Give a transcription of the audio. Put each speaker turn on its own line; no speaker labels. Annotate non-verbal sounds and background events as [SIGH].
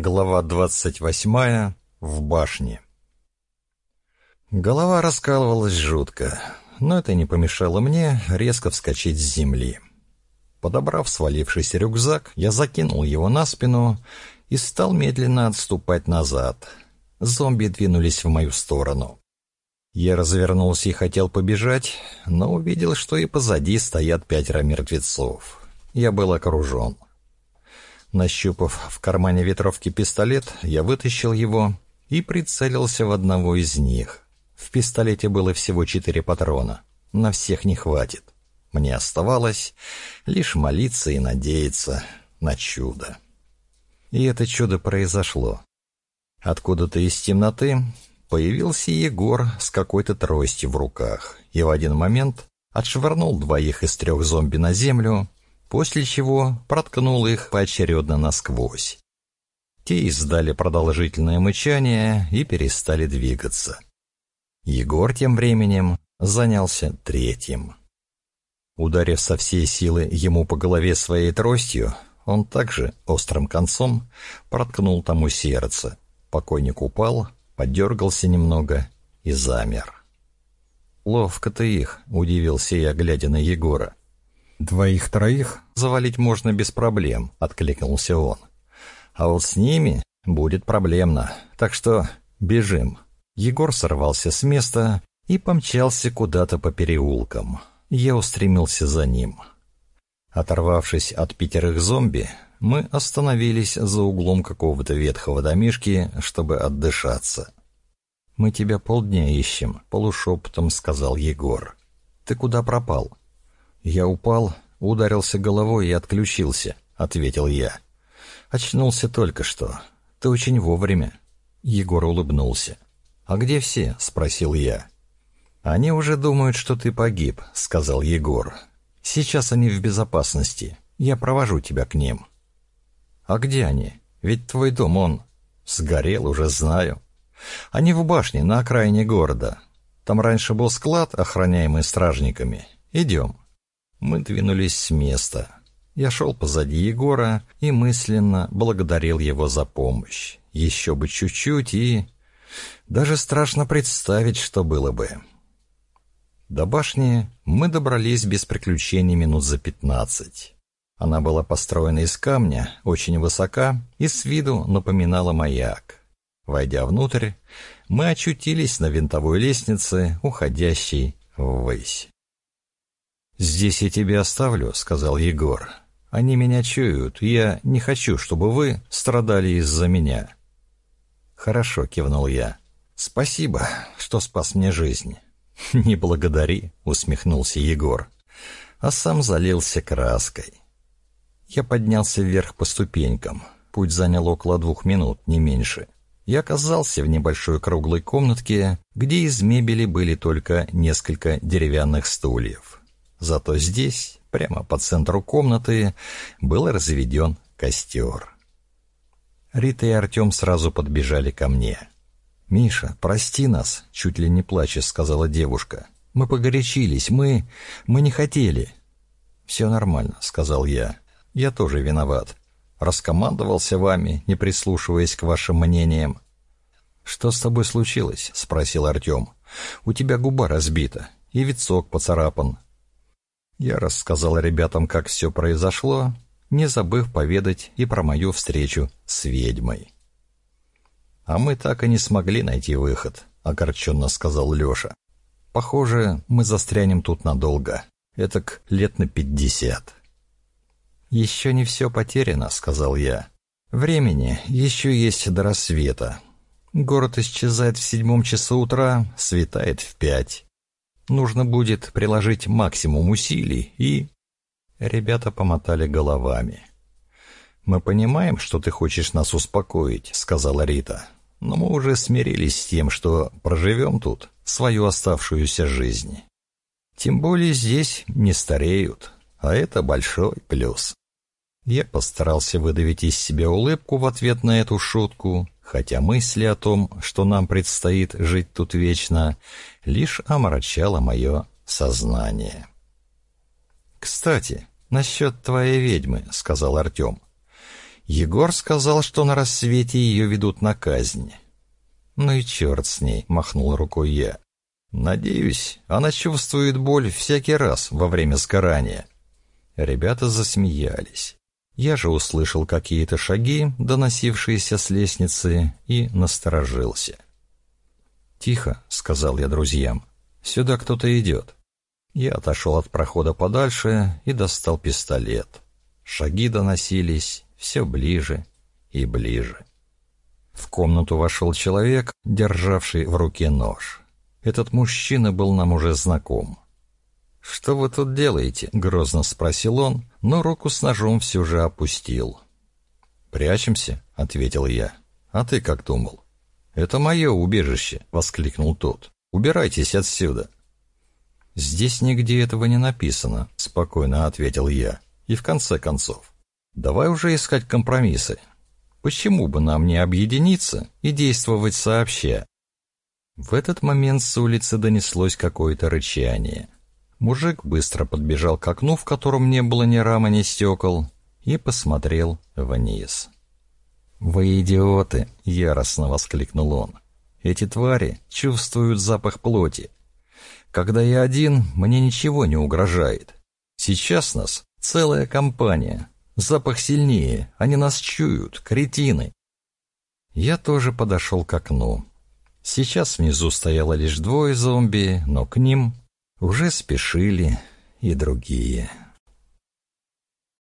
Глава двадцать восьмая. В башне. Голова раскалывалась жутко, но это не помешало мне резко вскочить с земли. Подобрав свалившийся рюкзак, я закинул его на спину и стал медленно отступать назад. Зомби двинулись в мою сторону. Я развернулся и хотел побежать, но увидел, что и позади стоят пятеро мертвецов. Я был окружен. Нащупав в кармане ветровки пистолет, я вытащил его и прицелился в одного из них. В пистолете было всего четыре патрона. На всех не хватит. Мне оставалось лишь молиться и надеяться на чудо. И это чудо произошло. Откуда-то из темноты появился Егор с какой-то тростью в руках и в один момент отшвырнул двоих из трех зомби на землю, после чего проткнул их поочередно насквозь. Те издали продолжительное мычание и перестали двигаться. Егор тем временем занялся третьим. Ударив со всей силы ему по голове своей тростью, он также острым концом проткнул тому сердце. Покойник упал, подергался немного и замер. «Ловко ты их», — удивился я, глядя на Егора. «Двоих-троих завалить можно без проблем», — откликнулся он. «А вот с ними будет проблемно, так что бежим». Егор сорвался с места и помчался куда-то по переулкам. Я устремился за ним. Оторвавшись от пятерых зомби, мы остановились за углом какого-то ветхого домишки, чтобы отдышаться. «Мы тебя полдня ищем», — полушепотом сказал Егор. «Ты куда пропал?» «Я упал, ударился головой и отключился», — ответил я. «Очнулся только что. Ты очень вовремя». Егор улыбнулся. «А где все?» — спросил я. «Они уже думают, что ты погиб», — сказал Егор. «Сейчас они в безопасности. Я провожу тебя к ним». «А где они? Ведь твой дом, он...» «Сгорел, уже знаю». «Они в башне, на окраине города. Там раньше был склад, охраняемый стражниками. Идем». Мы двинулись с места. Я шел позади Егора и мысленно благодарил его за помощь. Еще бы чуть-чуть и... Даже страшно представить, что было бы. До башни мы добрались без приключений минут за пятнадцать. Она была построена из камня, очень высока и с виду напоминала маяк. Войдя внутрь, мы очутились на винтовой лестнице, уходящей ввысь. «Здесь я тебя оставлю», — сказал Егор. «Они меня чуют, я не хочу, чтобы вы страдали из-за меня». «Хорошо», — кивнул я. «Спасибо, что спас мне жизнь». [LAUGHS] «Не благодари», — усмехнулся Егор, а сам залился краской. Я поднялся вверх по ступенькам. Путь занял около двух минут, не меньше. Я оказался в небольшой круглой комнатке, где из мебели были только несколько деревянных стульев. Зато здесь, прямо по центру комнаты, был разведен костер. Рита и Артем сразу подбежали ко мне. «Миша, прости нас», — чуть ли не плача сказала девушка. «Мы погорячились, мы... мы не хотели». «Все нормально», — сказал я. «Я тоже виноват. Раскомандовался вами, не прислушиваясь к вашим мнениям». «Что с тобой случилось?» — спросил Артем. «У тебя губа разбита, и вицок поцарапан. Я рассказал ребятам, как все произошло, не забыв поведать и про мою встречу с ведьмой. «А мы так и не смогли найти выход», — огорченно сказал Леша. «Похоже, мы застрянем тут надолго, этак лет на пятьдесят». «Еще не все потеряно», — сказал я. «Времени еще есть до рассвета. Город исчезает в седьмом часу утра, светает в пять. Нужно будет приложить максимум усилий и...» Ребята помотали головами. «Мы понимаем, что ты хочешь нас успокоить», — сказала Рита. «Но мы уже смирились с тем, что проживем тут свою оставшуюся жизнь. Тем более здесь не стареют, а это большой плюс». Я постарался выдавить из себя улыбку в ответ на эту шутку, хотя мысли о том, что нам предстоит жить тут вечно, лишь омрачало мое сознание. «Кстати, насчет твоей ведьмы», — сказал Артем. Егор сказал, что на рассвете ее ведут на казнь. «Ну и черт с ней», — махнул рукой я. «Надеюсь, она чувствует боль всякий раз во время сгорания». Ребята засмеялись. Я же услышал какие-то шаги, доносившиеся с лестницы, и насторожился. «Тихо», — сказал я друзьям, — «сюда кто-то идет». Я отошел от прохода подальше и достал пистолет. Шаги доносились все ближе и ближе. В комнату вошел человек, державший в руке нож. Этот мужчина был нам уже знаком. «Что вы тут делаете?» — грозно спросил он, но руку с ножом все же опустил. «Прячемся», — ответил я. «А ты как думал?» «Это мое убежище», — воскликнул тот. «Убирайтесь отсюда». «Здесь нигде этого не написано», — спокойно ответил я. «И в конце концов, давай уже искать компромиссы. Почему бы нам не объединиться и действовать сообща?» В этот момент с улицы донеслось какое-то рычание. Мужик быстро подбежал к окну, в котором не было ни рамы, ни стекол, и посмотрел вниз. «Вы идиоты!» — яростно воскликнул он. «Эти твари чувствуют запах плоти. Когда я один, мне ничего не угрожает. Сейчас нас целая компания. Запах сильнее, они нас чуют, кретины. Я тоже подошел к окну. Сейчас внизу стояло лишь двое зомби, но к ним уже спешили и другие.